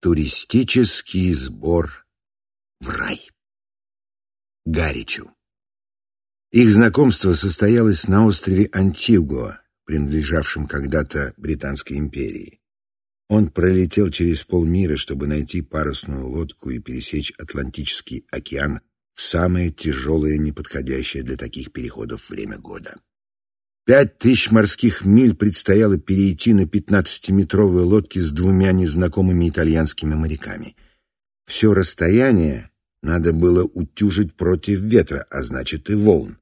Туристический сбор в рай. Гаричу. Их знакомство состоялось на острове Антигуа, принадлежавшем когда-то Британской империи. Он пролетел через полмира, чтобы найти парусную лодку и пересечь Атлантический океан в самое тяжелое, неподходящее для таких переходов время года. Пять тысяч морских миль предстояло перейти на пятнадцатиметровой лодке с двумя незнакомыми итальянскими моряками. Все расстояние надо было утюжить против ветра, а значит и волн.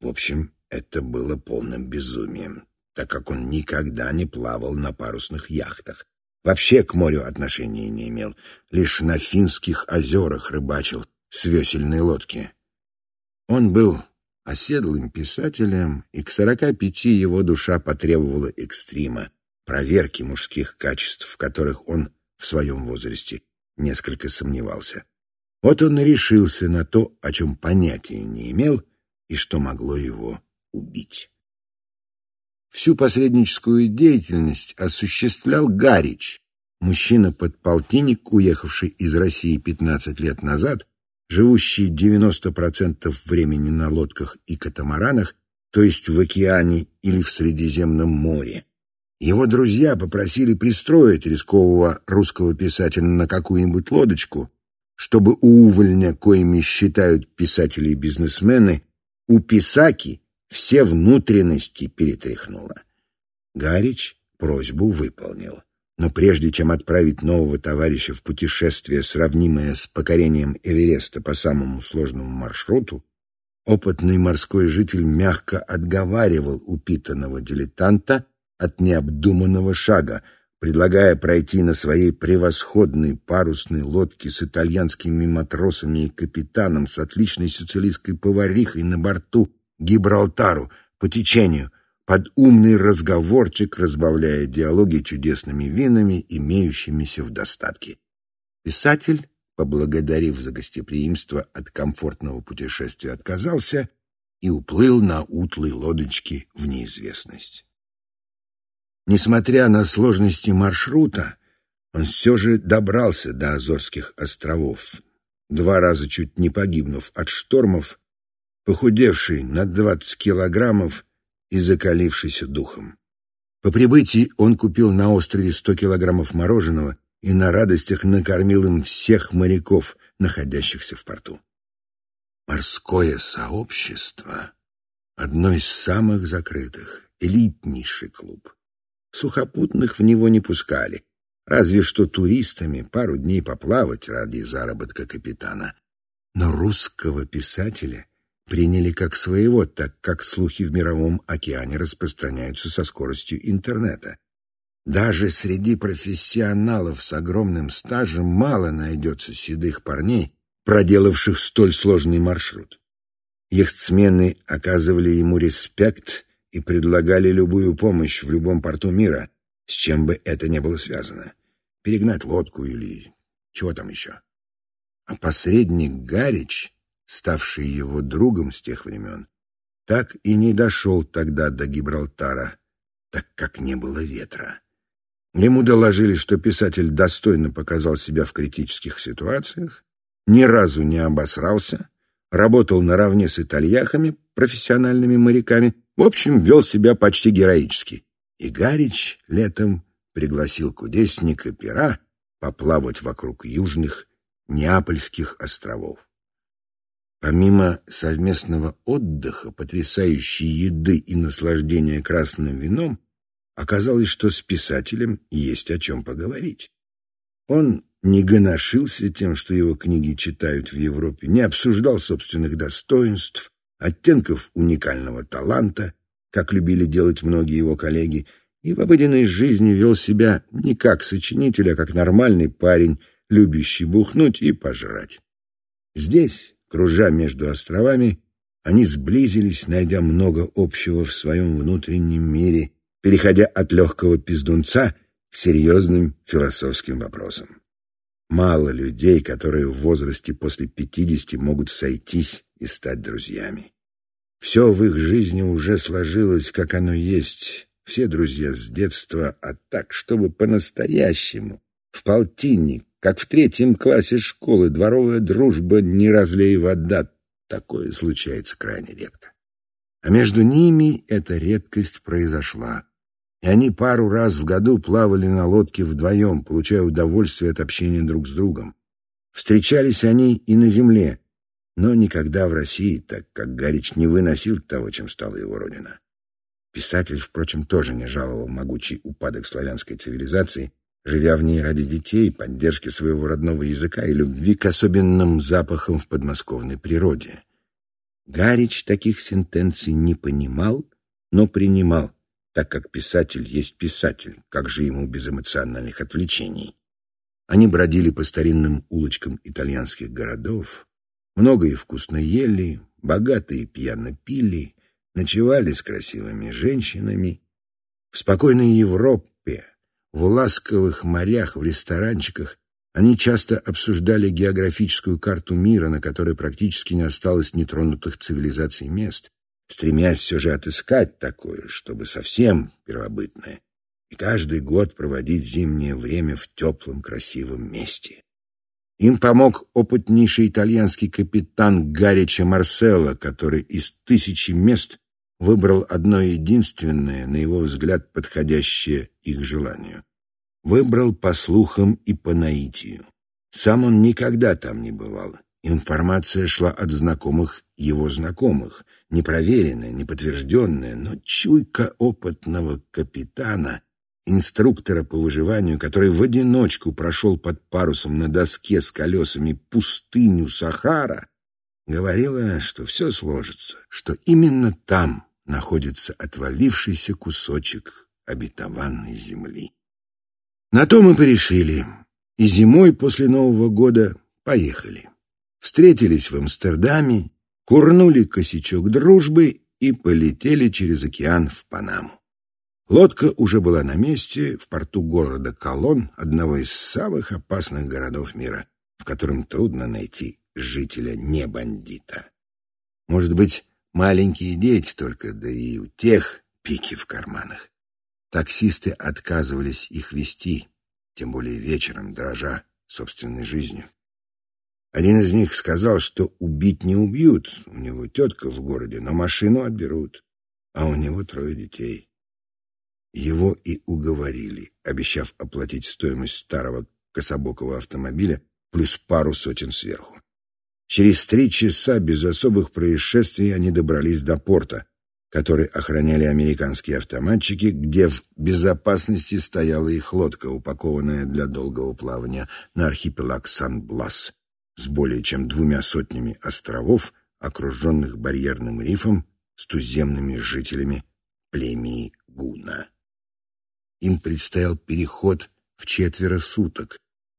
В общем, это было полным безумием, так как он никогда не плавал на парусных яхтах. Вообще к морю отношения не имел, лишь на финских озерах рыбачил с весельной лодки. Он был оседлым писателем, и к сорока пяти его душа потребовала экстрима, проверки мужских качеств, в которых он в своем возрасте несколько сомневался. Вот он и решился на то, о чем понятия не имел и что могло его убить. Всю посредническую деятельность осуществлял Гарич, мужчина-подполтинник, уехавший из России 15 лет назад живущий 90% времени на лодках и катамаранах, то есть в океане или в Средиземном море. Его друзья попросили пристроить рискового русского писателя на какую-нибудь лодочку, чтобы у увольня, коими считают писатели и бизнесмены, у писаки все внутренности перетряхнуло. Гарич просьбу выполнил. Но прежде чем отправить нового товарища в путешествие, сравнимое с покорением Эвереста по самому сложному маршруту, опытный морской житель мягко отговаривал упитанного дилетанта от необдуманного шага, предлагая пройти на своей превосходной парусной лодке с итальянскими матросами и капитаном с отличной сицилийской поварихой на борту Гибралтару по течению, под умный разговорчик, разбавляя диалоги чудесными винами, имеющимися в достатке. Писатель, поблагодарив за гостеприимство, от комфортного путешествия отказался и уплыл на утлой лодочке в неизвестность. Несмотря на сложности маршрута, он все же добрался до Азорских островов, два раза чуть не погибнув от штормов, похудевший на двадцать килограммов и закалившийся духом. По прибытии он купил на острове сто килограммов мороженого и на радостях накормил им всех моряков, находящихся в порту. Морское сообщество — одно из самых закрытых, элитнейший клуб. Сухопутных в него не пускали, разве что туристами пару дней поплавать ради заработка капитана. Но русского писателя — приняли как своего, так как слухи в мировом океане распространяются со скоростью интернета. Даже среди профессионалов с огромным стажем мало найдется седых парней, проделавших столь сложный маршрут. Яхтсмены оказывали ему респект и предлагали любую помощь в любом порту мира, с чем бы это ни было связано. Перегнать лодку или чего там еще. А посредник Гарич ставший его другом с тех времен, так и не дошел тогда до Гибралтара, так как не было ветра. Ему доложили, что писатель достойно показал себя в критических ситуациях, ни разу не обосрался, работал наравне с итальяхами, профессиональными моряками, в общем, вел себя почти героически. И Гарич летом пригласил кудесника Пера поплавать вокруг южных Неапольских островов. Помимо совместного отдыха, потрясающей еды и наслаждения красным вином, оказалось, что с писателем есть о чем поговорить. Он не гоношился тем, что его книги читают в Европе, не обсуждал собственных достоинств, оттенков уникального таланта, как любили делать многие его коллеги, и в обыденной жизни вел себя не как сочинитель, а как нормальный парень, любящий бухнуть и пожрать. Здесь, Кружа между островами, они сблизились, найдя много общего в своем внутреннем мире, переходя от легкого пиздунца к серьезным философским вопросам. Мало людей, которые в возрасте после пятидесяти могут сойтись и стать друзьями. Все в их жизни уже сложилось, как оно есть. Все друзья с детства, а так, чтобы по-настоящему, в полтинник, как в третьем классе школы, дворовая дружба, не разлей вода. Такое случается крайне редко. А между ними эта редкость произошла. И они пару раз в году плавали на лодке вдвоем, получая удовольствие от общения друг с другом. Встречались они и на земле, но никогда в России, так как Гарич не выносил того, чем стала его родина. Писатель, впрочем, тоже не жаловал могучий упадок славянской цивилизации, живя в ней ради детей, поддержки своего родного языка и любви к особенным запахам в подмосковной природе. Гарич таких сентенций не понимал, но принимал, так как писатель есть писатель, как же ему без эмоциональных отвлечений. Они бродили по старинным улочкам итальянских городов, много и вкусно ели, богато и пьяно пили, ночевали с красивыми женщинами. В спокойной Европе, в ласковых морях, в ресторанчиках они часто обсуждали географическую карту мира, на которой практически не осталось нетронутых цивилизаций мест, стремясь все же отыскать такое, чтобы совсем первобытное, и каждый год проводить зимнее время в теплом красивом месте. Им помог опытнейший итальянский капитан Гарича Марсело, который из тысячи мест выбрал одно единственное, на его взгляд, подходящее их желанию. Выбрал по слухам и по наитию. Сам он никогда там не бывал. Информация шла от знакомых его знакомых, непроверенная, неподтвержденная, но чуйка опытного капитана, инструктора по выживанию, который в одиночку прошел под парусом на доске с колесами пустыню Сахара, говорила, что все сложится, что именно там находится отвалившийся кусочек обетованной земли. На то мы порешили, и зимой после Нового года поехали. Встретились в Амстердаме, курнули косячок дружбы и полетели через океан в Панаму. Лодка уже была на месте в порту города Колон, одного из самых опасных городов мира, в котором трудно найти жителя не бандита. Может быть, маленькие дети только, да и у тех пики в карманах. Таксисты отказывались их вести, тем более вечером, дрожа собственной жизнью. Один из них сказал, что убить не убьют, у него тетка в городе, но машину отберут, а у него трое детей. Его и уговорили, обещав оплатить стоимость старого кособокого автомобиля плюс пару сотен сверху. Через три часа без особых происшествий они добрались до порта, который охраняли американские автоматчики, где в безопасности стояла их лодка, упакованная для долгого плавания на архипелаг Сан-Блас с более чем двумя сотнями островов, окруженных барьерным рифом с туземными жителями племени Гуна. Им предстоял переход в четверо суток,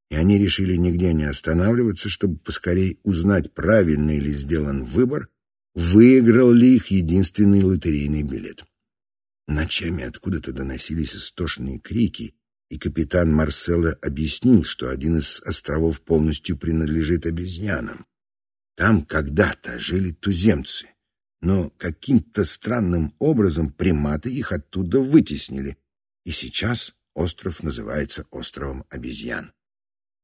и они решили нигде не останавливаться, чтобы поскорей узнать, правильно ли сделан выбор выиграл ли их единственный лотерейный билет. Ночами откуда-то доносились истошные крики, и капитан Марсело объяснил, что один из островов полностью принадлежит обезьянам. Там когда-то жили туземцы, но каким-то странным образом приматы их оттуда вытеснили, и сейчас остров называется островом обезьян.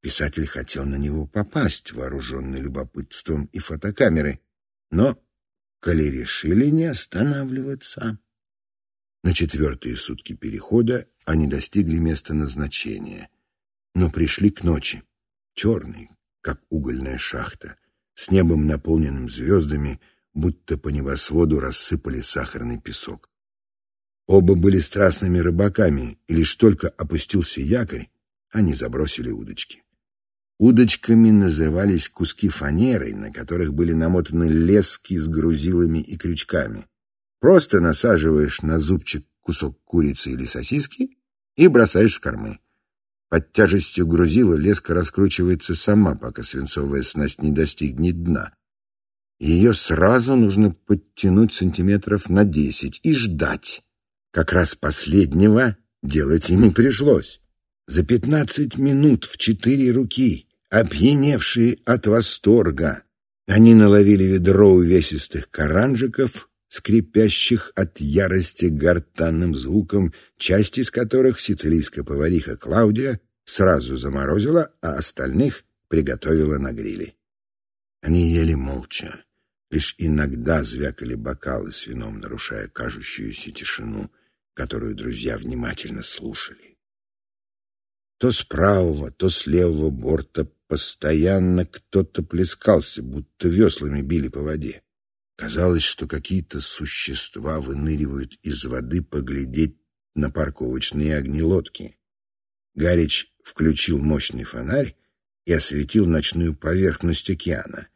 Писатель хотел на него попасть, вооруженный любопытством и фотокамерой, но коли решили не останавливаться. На четвертые сутки перехода они достигли места назначения, но пришли к ночи, черной, как угольная шахта, с небом, наполненным звездами, будто по небосводу рассыпали сахарный песок. Оба были страстными рыбаками, и лишь только опустился якорь, они забросили удочки. Удочками назывались куски фанеры, на которых были намотаны лески с грузилами и крючками. Просто насаживаешь на зубчик кусок курицы или сосиски и бросаешь в кормы. Под тяжестью грузила леска раскручивается сама, пока свинцовая снасть не достигнет дна. Ее сразу нужно подтянуть сантиметров на десять и ждать. Как раз последнего делать и не пришлось. За пятнадцать минут в четыре руки, опьяневшие от восторга, они наловили ведро увесистых каранжиков, скрипящих от ярости гортанным звуком, часть из которых сицилийская повариха Клаудия сразу заморозила, а остальных приготовила на гриле. Они ели молча. Лишь иногда звякали бокалы с вином, нарушая кажущуюся тишину, которую друзья внимательно слушали. То с правого, то с левого борта постоянно кто-то плескался, будто веслами били по воде. Казалось, что какие-то существа выныривают из воды поглядеть на парковочные огни лодки. Гарич включил мощный фонарь и осветил ночную поверхность океана.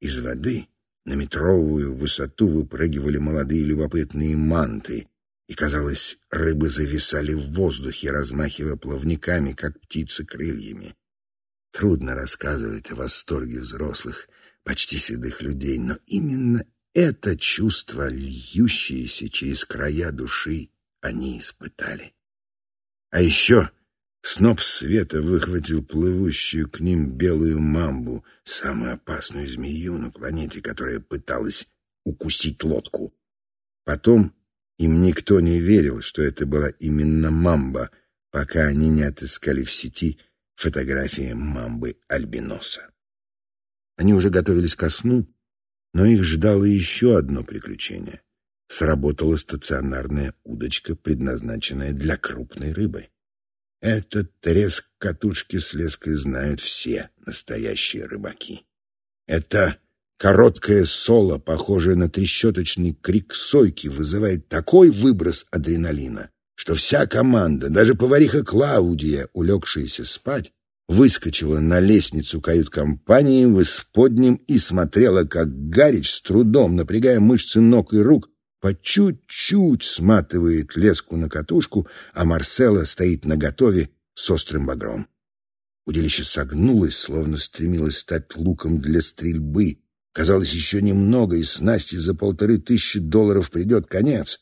Из воды на метровую высоту выпрыгивали молодые любопытные манты, и, казалось, рыбы зависали в воздухе, размахивая плавниками, как птицы крыльями. Трудно рассказывать о восторге взрослых, почти седых людей, но именно это чувство, льющееся через края души, они испытали. А еще сноп света выхватил плывущую к ним белую мамбу, самую опасную змею на планете, которая пыталась укусить лодку. Потом им никто не верил, что это была именно мамба, пока они не отыскали в сети фотографии мамбы-альбиноса. Они уже готовились ко сну, но их ждало еще одно приключение сработала стационарная удочка, предназначенная для крупной рыбы. Этот треск катушки с леской знают все настоящие рыбаки. Это короткое соло, похожее на трещоточный крик сойки, вызывает такой выброс адреналина, что вся команда, даже повариха Клаудия, улегшаяся спать, выскочила на лестницу кают-компании в исподнем и смотрела, как Гарич с трудом, напрягая мышцы ног и рук, по чуть-чуть сматывает леску на катушку, а Марсела стоит наготове с острым багром. Удилище согнулось, словно стремилось стать луком для стрельбы. Казалось, еще немного, и снасти за полторы тысячи долларов придет конец.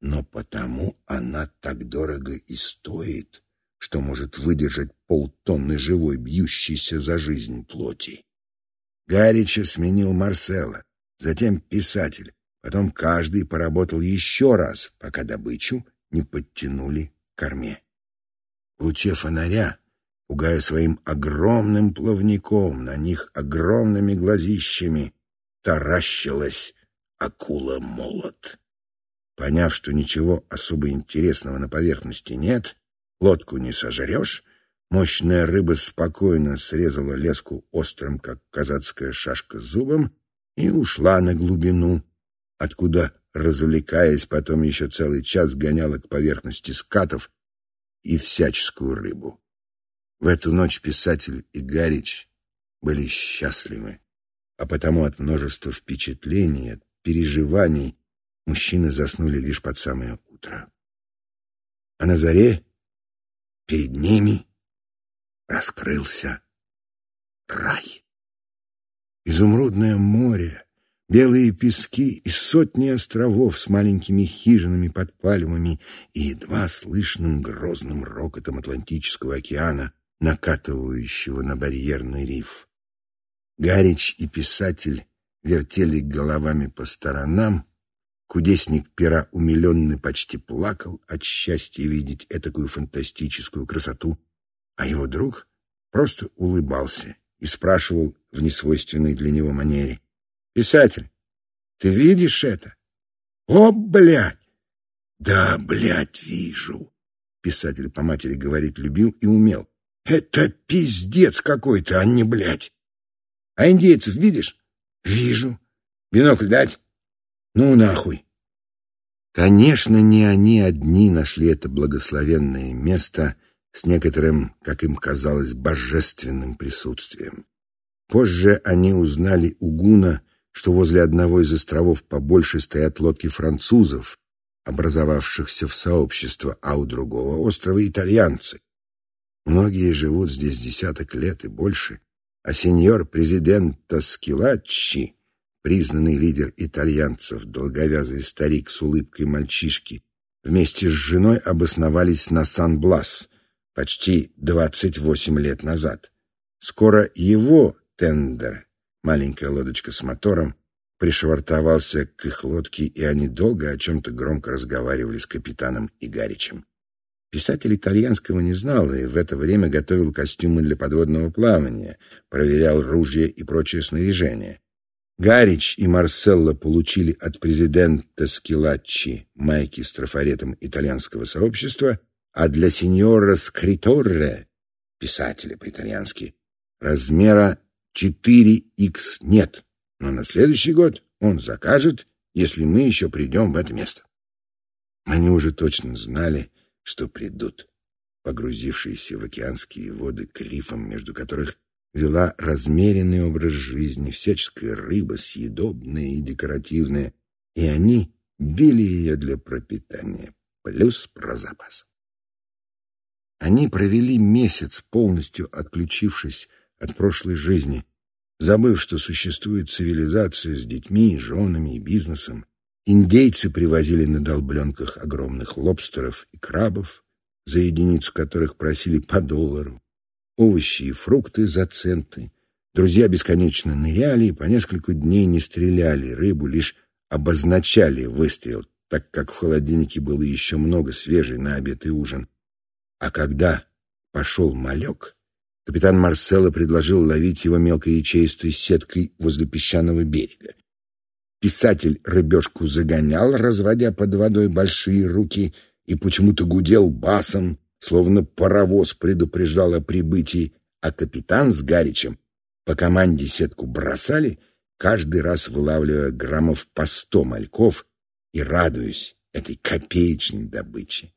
Но потому она так дорого и стоит, что может выдержать полтонны живой, бьющейся за жизнь плоти. Гарича сменил Марсела, затем писатель, Потом каждый поработал еще раз, пока добычу не подтянули к корме. В луче фонаря, пугая своим огромным плавником, на них огромными глазищами, таращилась акула-молот. Поняв, что ничего особо интересного на поверхности нет, лодку не сожрешь, мощная рыба спокойно срезала леску острым, как казацкая шашка, зубом и ушла на глубину, откуда, развлекаясь, потом еще целый час гоняла к поверхности скатов и всяческую рыбу. В эту ночь писатель и Гарич были счастливы, а потому от множества впечатлений, от переживаний мужчины заснули лишь под самое утро. А на заре перед ними раскрылся рай. Изумрудное море белые пески и сотни островов с маленькими хижинами под пальмами и едва слышным грозным рокотом Атлантического океана, накатывающего на барьерный риф. Гарич и писатель вертели головами по сторонам, кудесник пера умиленный почти плакал от счастья видеть этакую фантастическую красоту, а его друг просто улыбался и спрашивал в несвойственной для него манере — Писатель, ты видишь это? О, блядь! Да, блядь, вижу. Писатель по матери говорить любил и умел. Это пиздец какой-то, а не блядь. А индейцев видишь? Вижу. Бинокль дать? Ну, нахуй. Конечно, не они одни нашли это благословенное место с некоторым, как им казалось, божественным присутствием. Позже они узнали у Гуна, что возле одного из островов побольше стоят лодки французов, образовавшихся в сообщество, а у другого острова итальянцы. Многие живут здесь десяток лет и больше, а сеньор-президент Тоскилаччи, признанный лидер итальянцев, долговязый старик с улыбкой мальчишки, вместе с женой обосновались на Сан-Блас почти 28 лет назад. Скоро его тендер Маленькая лодочка с мотором пришвартовался к их лодке, и они долго о чем-то громко разговаривали с капитаном Игаричем. Писатель итальянского не знал и в это время готовил костюмы для подводного плавания, проверял ружья и прочее снаряжение. Гарич и Марселло получили от президента Скилаччи майки с трафаретом итальянского сообщества, а для сеньора Скриторре, писателя по-итальянски, размера 4х нет, но на следующий год он закажет, если мы еще придем в это место. Они уже точно знали, что придут, погрузившиеся в океанские воды к рифам, между которых вела размеренный образ жизни, всяческая рыба, съедобная и декоративная, и они били ее для пропитания, плюс про запас. Они провели месяц, полностью отключившись от прошлой жизни, забыв, что существует цивилизация с детьми, женами и бизнесом, Индейцы привозили на долбленках огромных лобстеров и крабов, за единицу которых просили по доллару, овощи и фрукты за центы. Друзья бесконечно ныряли и по несколько дней не стреляли рыбу, лишь обозначали выстрел, так как в холодильнике было еще много свежей на обед и ужин. А когда пошел малек, капитан Марселло предложил ловить его мелкоячеистой сеткой возле песчаного берега. Писатель рыбешку загонял, разводя под водой большие руки, и почему-то гудел басом, словно паровоз предупреждал о прибытии, а капитан с Гаричем по команде сетку бросали, каждый раз вылавливая граммов по сто мальков и радуясь этой копеечной добыче.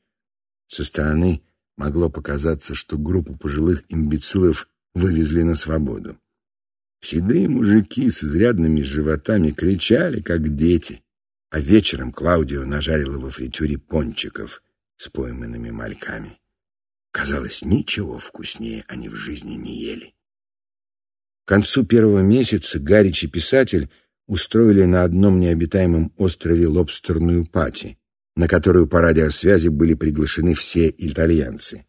Со стороны могло показаться, что группу пожилых имбецилов вывезли на свободу. Седые мужики с изрядными животами кричали, как дети, а вечером Клаудио нажарила во фритюре пончиков с пойманными мальками. Казалось, ничего вкуснее они в жизни не ели. К концу первого месяца Гарич и писатель устроили на одном необитаемом острове лобстерную пати, на которую по радиосвязи были приглашены все итальянцы.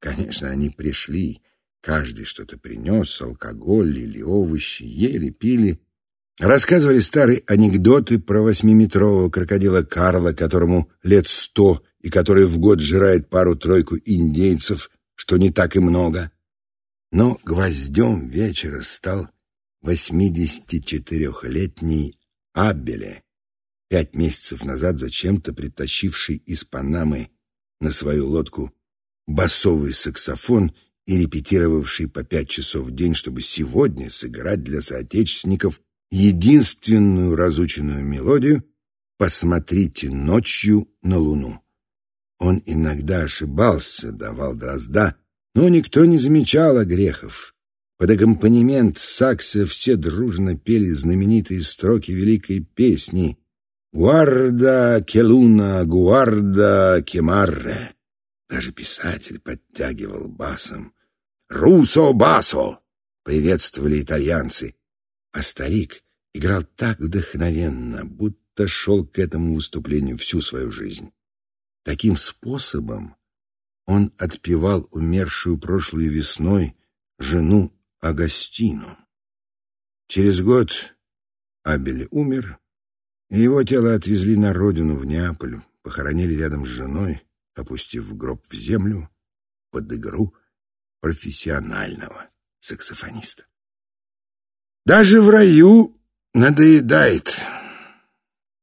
Конечно, они пришли, Каждый что-то принес, алкоголь или овощи, ели, пили. Рассказывали старые анекдоты про восьмиметрового крокодила Карла, которому лет сто и который в год жирает пару-тройку индейцев, что не так и много. Но гвоздем вечера стал 84-летний Абеле, пять месяцев назад зачем-то притащивший из Панамы на свою лодку басовый саксофон — и репетировавший по пять часов в день, чтобы сегодня сыграть для соотечественников единственную разученную мелодию «Посмотрите ночью на луну». Он иногда ошибался, давал дрозда, но никто не замечал огрехов. Под аккомпанемент сакса все дружно пели знаменитые строки великой песни «Гуарда келуна, гуарда кемарре». Даже писатель подтягивал басом «Русо Басо!» — приветствовали итальянцы. А старик играл так вдохновенно, будто шел к этому выступлению всю свою жизнь. Таким способом он отпевал умершую прошлой весной жену Агастину. Через год Абель умер, и его тело отвезли на родину в Неаполь, похоронили рядом с женой, опустив гроб в землю под игру профессионального саксофониста. Даже в раю надоедает.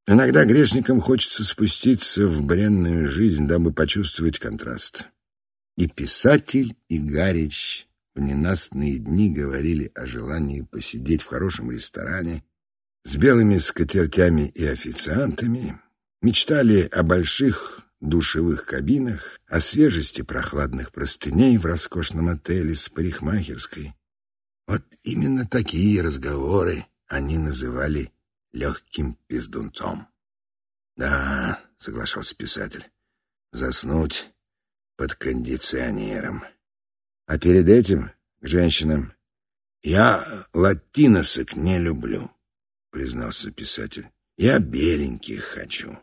Иногда грешникам хочется спуститься в бренную жизнь, дабы почувствовать контраст. И писатель, и Гарич в ненастные дни говорили о желании посидеть в хорошем ресторане с белыми скатертями и официантами, мечтали о больших душевых кабинах, о свежести прохладных простыней в роскошном отеле с парикмахерской. Вот именно такие разговоры они называли легким пиздунцом. «Да», — соглашался писатель, — «заснуть под кондиционером. А перед этим к женщинам «Я латиносок не люблю», — признался писатель. «Я беленьких хочу».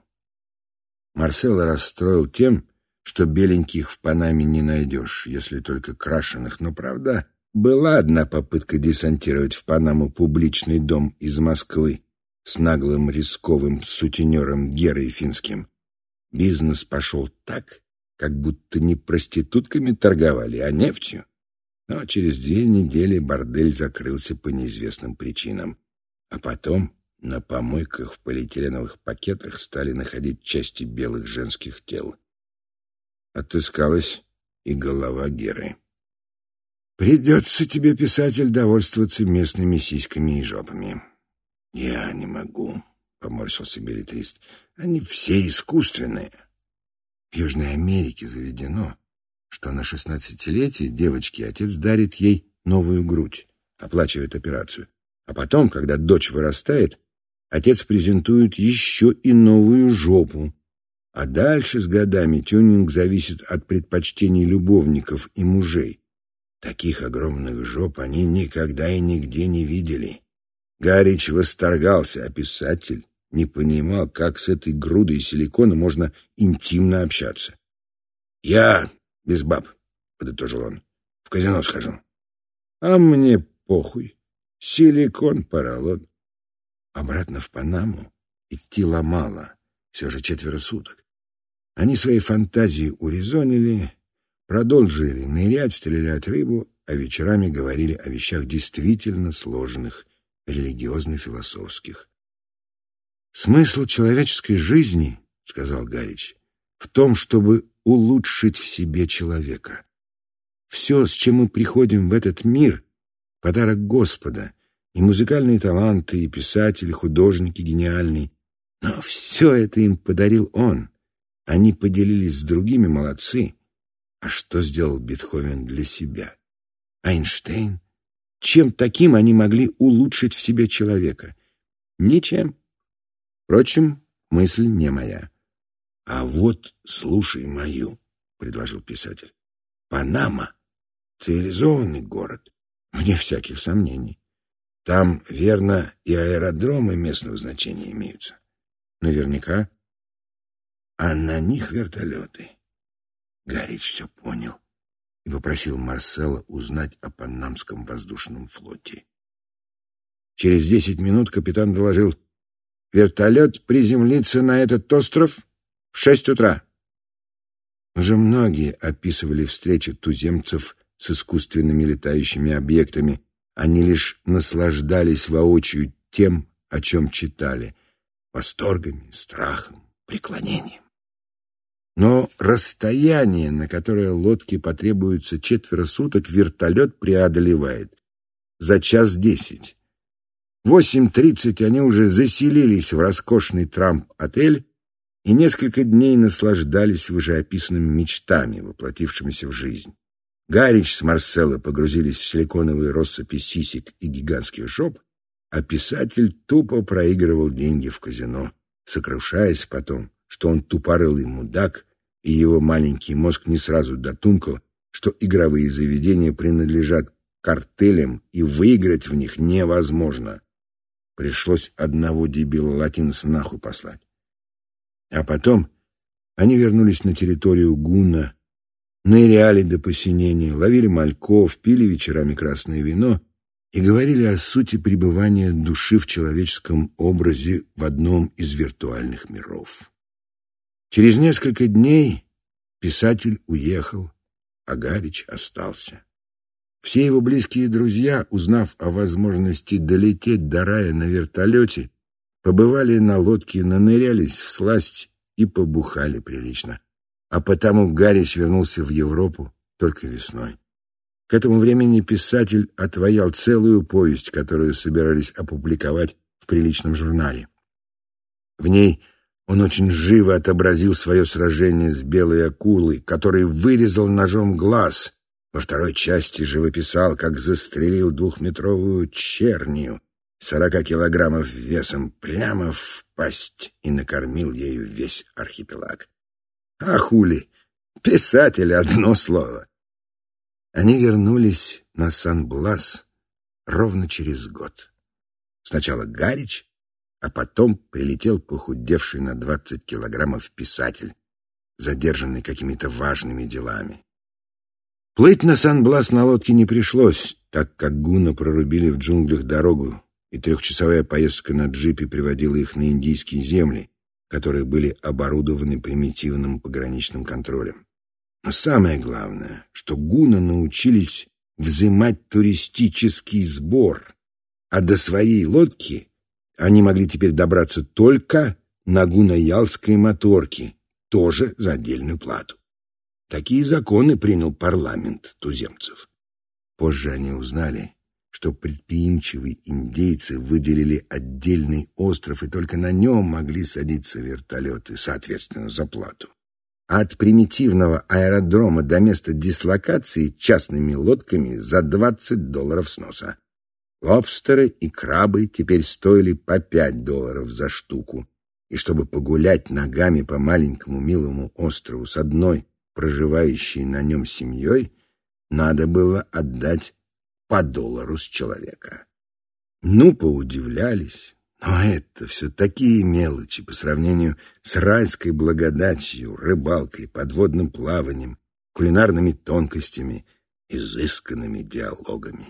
Марсело расстроил тем, что беленьких в Панаме не найдешь, если только крашеных. Но, правда, была одна попытка десантировать в Панаму публичный дом из Москвы с наглым рисковым сутенером Герой Финским. Бизнес пошел так, как будто не проститутками торговали, а нефтью. Но через две недели бордель закрылся по неизвестным причинам. А потом на помойках в полиэтиленовых пакетах стали находить части белых женских тел. Отыскалась и голова Геры. «Придется тебе, писатель, довольствоваться местными сиськами и жопами». «Я не могу», — поморщился билетрист. «Они все искусственные». В Южной Америке заведено, что на шестнадцатилетие девочке отец дарит ей новую грудь, оплачивает операцию. А потом, когда дочь вырастает, отец презентует еще и новую жопу. А дальше с годами тюнинг зависит от предпочтений любовников и мужей. Таких огромных жоп они никогда и нигде не видели. Гарич восторгался, а писатель не понимал, как с этой грудой силикона можно интимно общаться. «Я без баб», — подытожил он, — «в казино схожу». «А мне похуй. Силикон, поролон». Обратно в Панаму идти ломало, все же четверо суток. Они свои фантазии урезонили, продолжили нырять, стрелять рыбу, а вечерами говорили о вещах действительно сложных, религиозно-философских. Смысл человеческой жизни, сказал Гарич, в том, чтобы улучшить в себе человека. Все, с чем мы приходим в этот мир, подарок Господа, и музыкальные таланты, и писатели, художники гениальные. Но все это им подарил он. Они поделились с другими, молодцы. А что сделал Бетховен для себя? Эйнштейн? Чем таким они могли улучшить в себе человека? Ничем. Впрочем, мысль не моя. — А вот слушай мою, — предложил писатель. — Панама — цивилизованный город, вне всяких сомнений. Там, верно, и аэродромы местного значения имеются. Наверняка. А на них вертолеты. Гарич все понял и попросил Марсела узнать о Панамском воздушном флоте. Через десять минут капитан доложил, Вертолет приземлится на этот остров в шесть утра. Уже многие описывали встречи туземцев с искусственными летающими объектами. Они лишь наслаждались воочию тем, о чем читали, восторгами, страхом, преклонением. Но расстояние, на которое лодке потребуется четверо суток, вертолет преодолевает за час десять. В 8.30 они уже заселились в роскошный Трамп-отель и несколько дней наслаждались вышеописанными мечтами, воплотившимися в жизнь. Гарич с Марселло погрузились в силиконовые россыпи сисек и гигантских жоп, а писатель тупо проигрывал деньги в казино, сокрушаясь потом, что он тупорылый мудак, и его маленький мозг не сразу дотумкал, что игровые заведения принадлежат картелям, и выиграть в них невозможно. Пришлось одного дебила латинца нахуй послать. А потом они вернулись на территорию Гуна, ныряли до посинения, ловили мальков, пили вечерами красное вино и говорили о сути пребывания души в человеческом образе в одном из виртуальных миров. Через несколько дней писатель уехал, а Гарич остался. Все его близкие друзья, узнав о возможности долететь до рая на вертолете, побывали на лодке, нанырялись в сласть и побухали прилично. А потому Гарри вернулся в Европу только весной. К этому времени писатель отвоял целую повесть, которую собирались опубликовать в приличном журнале. В ней он очень живо отобразил свое сражение с белой акулой, который вырезал ножом глаз, во второй части живописал, как застрелил двухметровую чернию, сорока килограммов весом, прямо в пасть и накормил ею весь архипелаг. А хули! Писатель одно слово. Они вернулись на Сан-Блас ровно через год. Сначала Гарич, а потом прилетел похудевший на двадцать килограммов писатель, задержанный какими-то важными делами. Плыть на Сан-Блас на лодке не пришлось, так как Гуна прорубили в джунглях дорогу, и трехчасовая поездка на джипе приводила их на индийские земли, которые были оборудованы примитивным пограничным контролем. Но самое главное, что гуны научились взимать туристический сбор, а до своей лодки они могли теперь добраться только на гунаялской моторке, тоже за отдельную плату. Такие законы принял парламент туземцев. Позже они узнали, что предприимчивые индейцы выделили отдельный остров, и только на нем могли садиться вертолеты, соответственно, за плату. От примитивного аэродрома до места дислокации частными лодками за 20 долларов сноса. Лобстеры и крабы теперь стоили по 5 долларов за штуку. И чтобы погулять ногами по маленькому милому острову с одной проживающей на нем семьей, надо было отдать по доллару с человека. Ну, поудивлялись. Но это все такие мелочи по сравнению с райской благодатью, рыбалкой, подводным плаванием, кулинарными тонкостями, изысканными диалогами.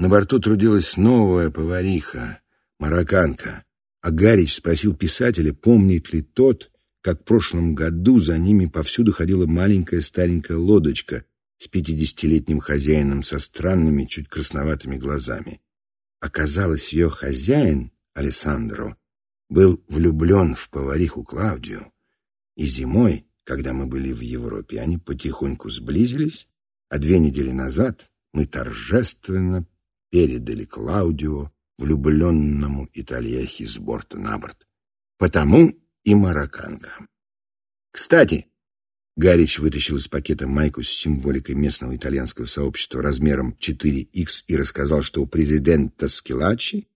На борту трудилась новая повариха, марокканка, а Гарич спросил писателя, помнит ли тот, как в прошлом году за ними повсюду ходила маленькая старенькая лодочка, с пятидесятилетним хозяином со странными, чуть красноватыми глазами. Оказалось, ее хозяин, Алессандро, был влюблен в повариху Клаудию. И зимой, когда мы были в Европе, они потихоньку сблизились, а две недели назад мы торжественно передали Клаудио влюбленному итальяхе с борта на борт. Потому и марокканка. Кстати, Гарич вытащил из пакета майку с символикой местного итальянского сообщества размером 4Х и рассказал, что у президента Скилачи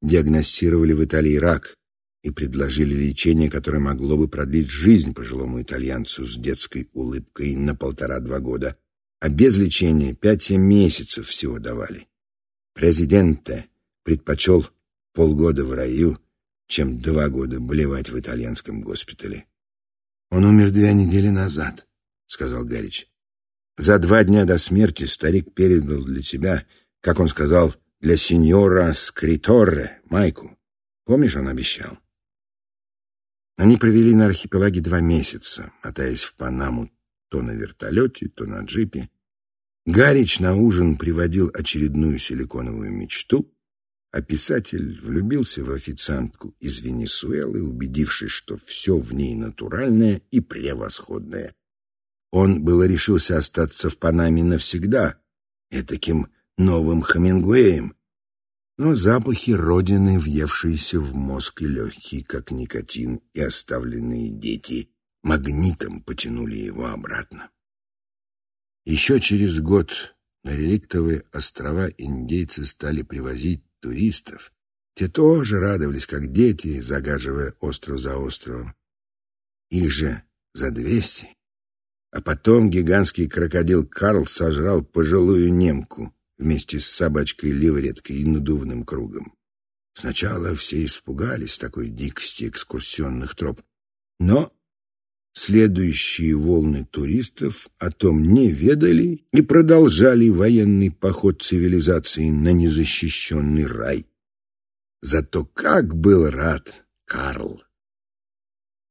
диагностировали в Италии рак и предложили лечение, которое могло бы продлить жизнь пожилому итальянцу с детской улыбкой на полтора-два года, а без лечения 5-7 месяцев всего давали. Президенте предпочел полгода в раю, чем два года болевать в итальянском госпитале. Он умер две недели назад, сказал Гарич. За два дня до смерти старик передал для тебя, как он сказал, для сеньора Скриторре майку. Помнишь, он обещал? Они провели на архипелаге два месяца, мотаясь в Панаму то на вертолете, то на джипе. Гарич на ужин приводил очередную силиконовую мечту, а писатель влюбился в официантку из Венесуэлы, убедившись, что все в ней натуральное и превосходное. Он было решился остаться в Панаме навсегда, таким новым Хамингуэем, но запахи родины, въевшиеся в мозг и легкие, как никотин, и оставленные дети, магнитом потянули его обратно. Еще через год на реликтовые острова индейцы стали привозить туристов. Те тоже радовались, как дети, загаживая остров за островом. Их же за двести. А потом гигантский крокодил Карл сожрал пожилую немку вместе с собачкой-левреткой и надувным кругом. Сначала все испугались такой дикости экскурсионных троп, но следующие волны туристов о том не ведали и продолжали военный поход цивилизации на незащищенный рай. Зато как был рад Карл!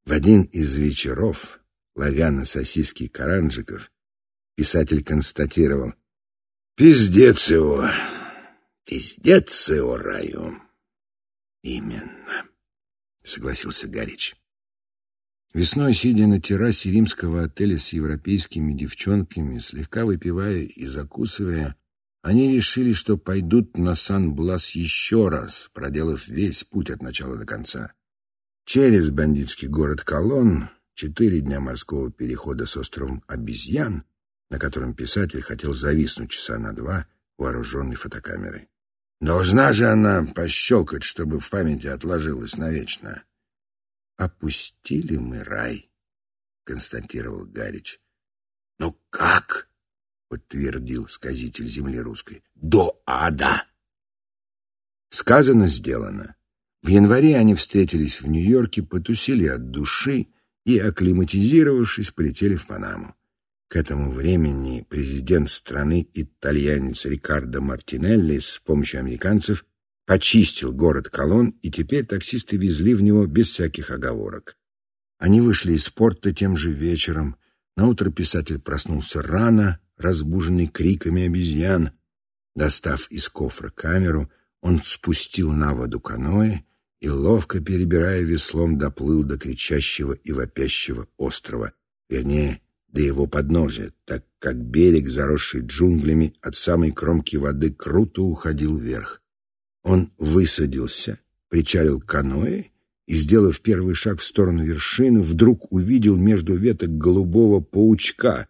В один из вечеров, ловя на сосиски каранджиков, писатель констатировал «Пиздец его! Пиздец его раю!» «Именно!» — согласился Горич. Весной, сидя на террасе римского отеля с европейскими девчонками, слегка выпивая и закусывая, они решили, что пойдут на Сан-Блас еще раз, проделав весь путь от начала до конца. Через бандитский город Колон, четыре дня морского перехода с островом Обезьян, на котором писатель хотел зависнуть часа на два, вооруженной фотокамерой. Должна же она пощелкать, чтобы в памяти отложилась навечно. «Опустили мы рай», — констатировал Гарич. «Ну как?» — подтвердил сказитель земли русской. «До ада!» Сказано, сделано. В январе они встретились в Нью-Йорке, потусили от души и, акклиматизировавшись, полетели в Панаму. К этому времени президент страны, итальянец Рикардо Мартинелли, с помощью американцев очистил город Колон, и теперь таксисты везли в него без всяких оговорок. Они вышли из порта тем же вечером, Наутро писатель проснулся рано, разбуженный криками обезьян. Достав из кофра камеру, он спустил на воду каноэ и, ловко перебирая веслом, доплыл до кричащего и вопящего острова, вернее, до его подножия, так как берег, заросший джунглями, от самой кромки воды круто уходил вверх. Он высадился, причалил каноэ и, сделав первый шаг в сторону вершины, вдруг увидел между веток голубого паучка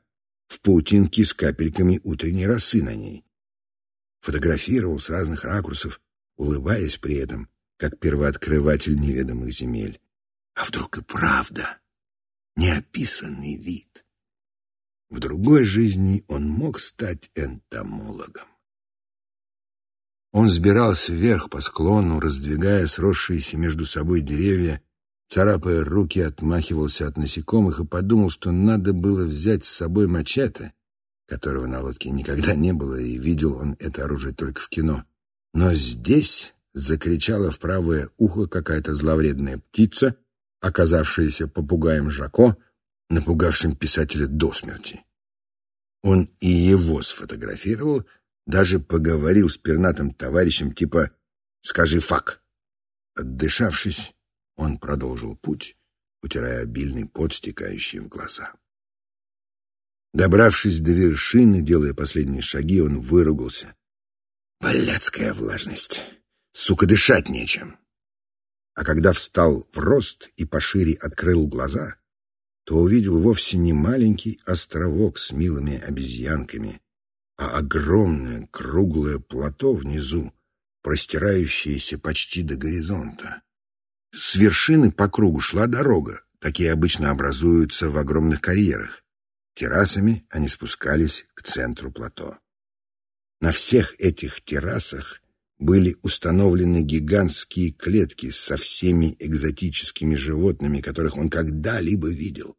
в паутинке с капельками утренней росы на ней. Фотографировал с разных ракурсов, улыбаясь при этом, как первооткрыватель неведомых земель. А вдруг и правда неописанный вид? В другой жизни он мог стать энтомологом. Он сбирался вверх по склону, раздвигая сросшиеся между собой деревья, царапая руки, отмахивался от насекомых и подумал, что надо было взять с собой мачете, которого на лодке никогда не было, и видел он это оружие только в кино. Но здесь закричала в правое ухо какая-то зловредная птица, оказавшаяся попугаем Жако, напугавшим писателя до смерти. Он и его сфотографировал, даже поговорил с пернатым товарищем типа «скажи фак». Отдышавшись, он продолжил путь, утирая обильный пот, стекающий в глаза. Добравшись до вершины, делая последние шаги, он выругался. «Блядская влажность! Сука, дышать нечем!» А когда встал в рост и пошире открыл глаза, то увидел вовсе не маленький островок с милыми обезьянками, а огромное круглое плато внизу, простирающееся почти до горизонта. С вершины по кругу шла дорога, такие обычно образуются в огромных карьерах. Террасами они спускались к центру плато. На всех этих террасах были установлены гигантские клетки со всеми экзотическими животными, которых он когда-либо видел.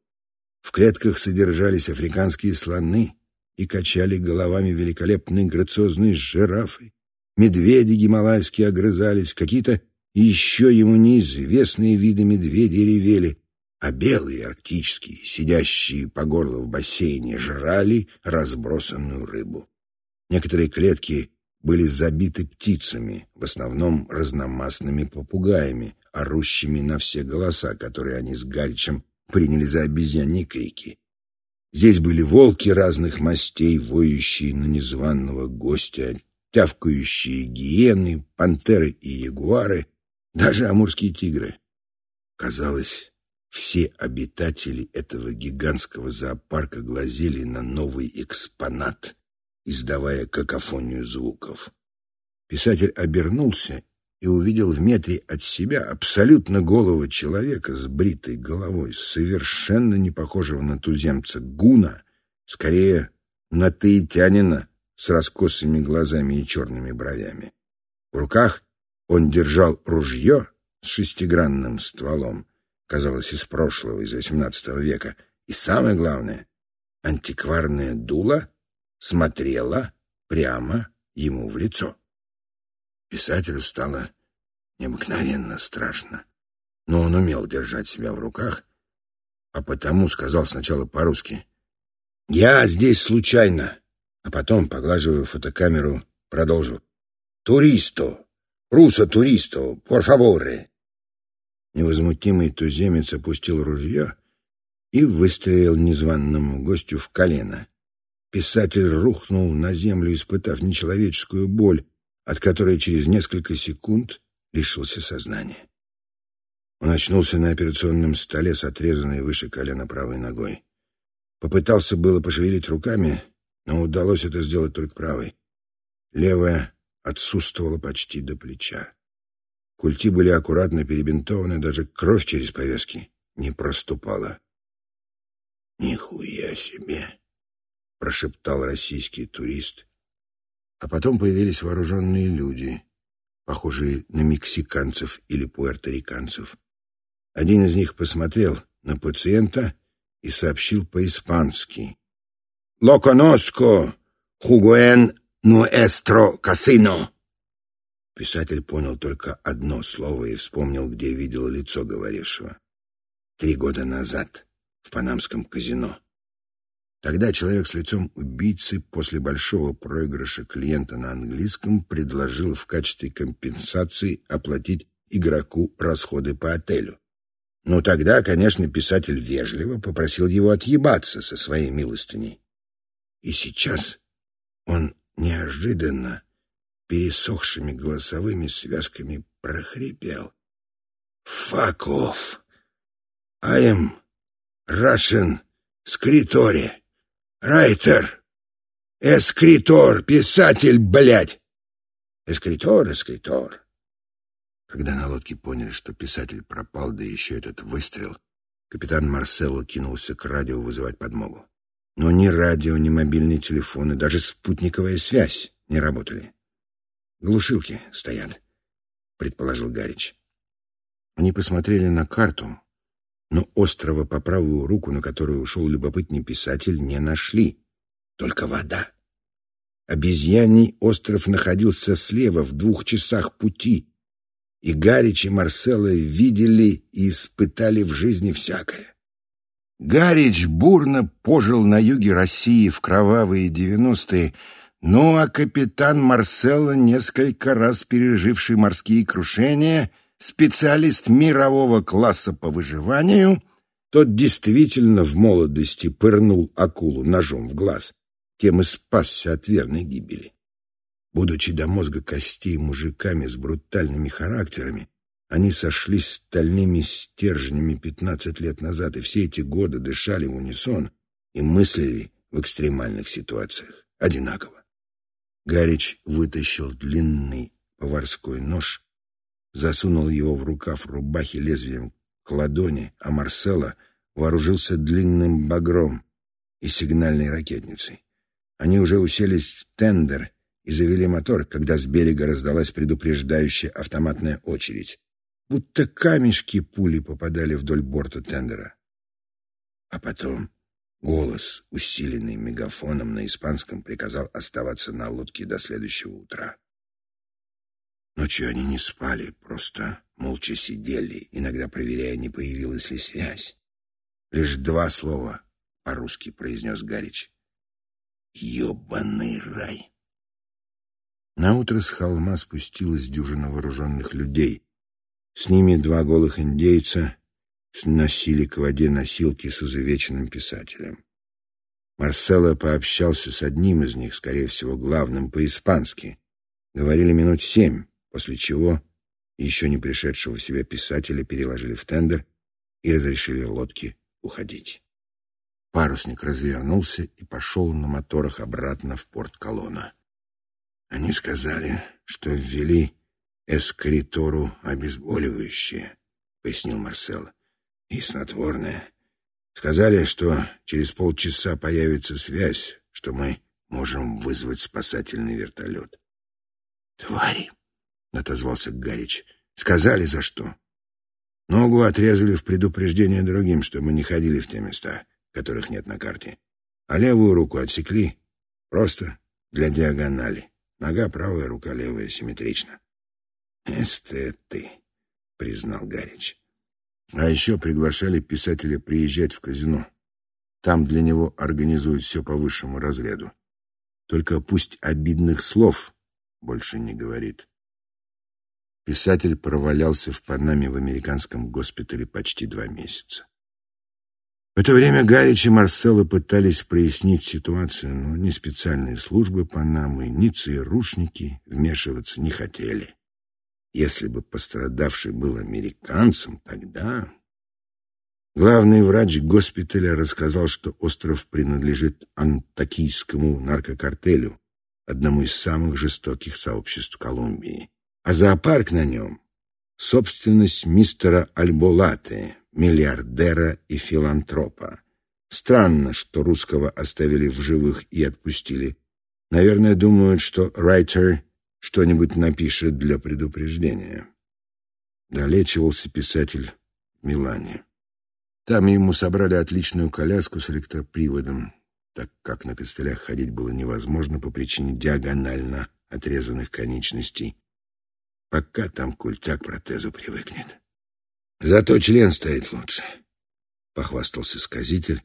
В клетках содержались африканские слоны и качали головами великолепные грациозные жирафы. Медведи гималайские огрызались, какие-то еще ему неизвестные виды медведей ревели, а белые арктические, сидящие по горло в бассейне, жрали разбросанную рыбу. Некоторые клетки были забиты птицами, в основном разномастными попугаями, орущими на все голоса, которые они с Гальчем приняли за обезьяньи крики. Здесь были волки разных мастей, воющие на незваного гостя, тявкающие гиены, пантеры и ягуары, даже амурские тигры. Казалось, все обитатели этого гигантского зоопарка глазели на новый экспонат, издавая какофонию звуков. Писатель обернулся и увидел в метре от себя абсолютно голого человека с бритой головой, совершенно не похожего на туземца Гуна, скорее на таитянина с раскосыми глазами и черными бровями. В руках он держал ружье с шестигранным стволом, казалось, из прошлого, из XVIII века, и самое главное, антикварное дуло смотрело прямо ему в лицо. Писателю стало необыкновенно страшно, но он умел держать себя в руках, а потому сказал сначала по-русски «Я здесь случайно», а потом, поглаживая фотокамеру, продолжил «Туристо, Руссо-туристо, por favore!» Невозмутимый туземец опустил ружье и выстрелил незваному гостю в колено. Писатель рухнул на землю, испытав нечеловеческую боль, от которой через несколько секунд лишился сознания. Он очнулся на операционном столе с отрезанной выше колена правой ногой. Попытался было пошевелить руками, но удалось это сделать только правой. Левая отсутствовала почти до плеча. Культи были аккуратно перебинтованы, даже кровь через повязки не проступала. «Нихуя себе!» — прошептал российский турист. А потом появились вооруженные люди, похожие на мексиканцев или пуэрториканцев. Один из них посмотрел на пациента и сообщил по-испански. «Ло коноско, Хугуэн «Нуэстро касино!» Писатель понял только одно слово и вспомнил, где видел лицо говорившего. Три года назад в панамском казино. Тогда человек с лицом убийцы после большого проигрыша клиента на английском предложил в качестве компенсации оплатить игроку расходы по отелю. Но тогда, конечно, писатель вежливо попросил его отъебаться со своей милостыней. И сейчас он неожиданно пересохшими голосовыми связками прохрипел. «Fuck off! I am Russian Скритори!» Райтер! Эскритор! Писатель, блядь! Эскритор, эскритор. Когда на лодке поняли, что писатель пропал, да еще этот выстрел, капитан Марселло кинулся к радио вызывать подмогу. Но ни радио, ни мобильный телефон и даже спутниковая связь не работали. «Глушилки стоят», — предположил Гарич. Они посмотрели на карту, но острова по правую руку, на которую ушел любопытный писатель, не нашли. Только вода. Обезьяний остров находился слева, в двух часах пути, и Гарич и Марселла видели и испытали в жизни всякое. Гарич бурно пожил на юге России в кровавые девяностые, ну а капитан Марселла, несколько раз переживший морские крушения — специалист мирового класса по выживанию, тот действительно в молодости пырнул акулу ножом в глаз, тем и спасся от верной гибели. Будучи до мозга костей мужиками с брутальными характерами, они сошлись стальными стержнями пятнадцать лет назад, и все эти годы дышали в унисон и мыслили в экстремальных ситуациях одинаково. Гарич вытащил длинный поварской нож засунул его в рукав рубахи лезвием к ладони, а Марсело вооружился длинным багром и сигнальной ракетницей. Они уже уселись в тендер и завели мотор, когда с берега раздалась предупреждающая автоматная очередь. Будто камешки пули попадали вдоль борта тендера. А потом голос, усиленный мегафоном на испанском, приказал оставаться на лодке до следующего утра. Ночью они не спали, просто молча сидели, иногда проверяя, не появилась ли связь. Лишь два слова по-русски произнес Гарич. «Ёбаный рай!» Наутро с холма спустилась дюжина вооруженных людей. С ними два голых индейца сносили к воде носилки с изувеченным писателем. Марсело пообщался с одним из них, скорее всего, главным по-испански. Говорили минут семь после чего еще не пришедшего в себя писателя переложили в тендер и разрешили лодке уходить. Парусник развернулся и пошел на моторах обратно в порт Колона. Они сказали, что ввели эскритору обезболивающее, пояснил Марсел, и снотворное. Сказали, что через полчаса появится связь, что мы можем вызвать спасательный вертолет. Твари! — отозвался Гарич. «Сказали, за что. Ногу отрезали в предупреждение другим, чтобы не ходили в те места, которых нет на карте. А левую руку отсекли просто для диагонали. Нога правая, рука левая, симметрично». «Эстеты», — признал Гарич. А еще приглашали писателя приезжать в казино. Там для него организуют все по высшему разряду. Только пусть обидных слов больше не говорит. Писатель провалялся в Панаме в американском госпитале почти два месяца. В это время Гарич и Марселло пытались прояснить ситуацию, но ни специальные службы Панамы, ни ЦРУшники вмешиваться не хотели. Если бы пострадавший был американцем, тогда... Главный врач госпиталя рассказал, что остров принадлежит антакийскому наркокартелю, одному из самых жестоких сообществ Колумбии а зоопарк на нем — собственность мистера Альболаты, миллиардера и филантропа. Странно, что русского оставили в живых и отпустили. Наверное, думают, что Райтер что-нибудь напишет для предупреждения. Долечивался писатель в Милане. Там ему собрали отличную коляску с электроприводом, так как на костылях ходить было невозможно по причине диагонально отрезанных конечностей пока там культяк к протезу привыкнет. Зато член стоит лучше, — похвастался сказитель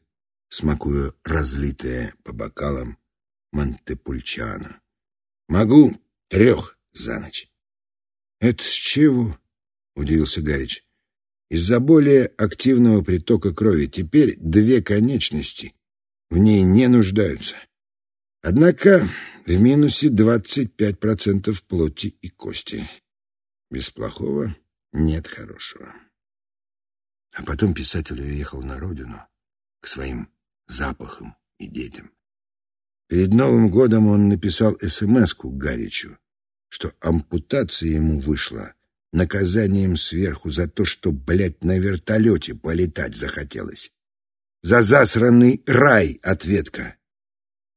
смакуя разлитое по бокалам Монтепульчано. «Могу трех за ночь». «Это с чего?» — удивился Гарич. «Из-за более активного притока крови теперь две конечности в ней не нуждаются. Однако в минусе 25% плоти и кости. Без плохого нет хорошего». А потом писатель уехал на родину, к своим запахам и детям. Перед Новым годом он написал СМС-ку Гаричу, что ампутация ему вышла наказанием сверху за то, что, блядь, на вертолете полетать захотелось. За засранный рай ответка.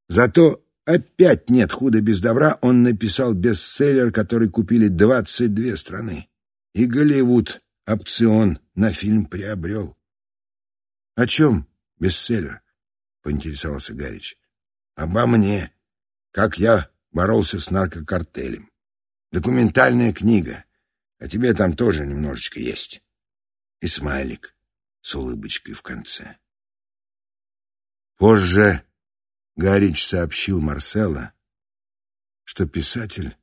Зато опять нет худа без добра, он написал бестселлер, который купили 22 страны. И Голливуд опцион на фильм приобрел. — О чем бестселлер? — поинтересовался Гарич. — Обо мне. Как я боролся с наркокартелем. Документальная книга. А тебе там тоже немножечко есть. И смайлик с улыбочкой в конце. Позже Гарич сообщил Марсело, что писатель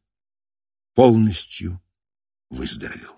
полностью выздоровел.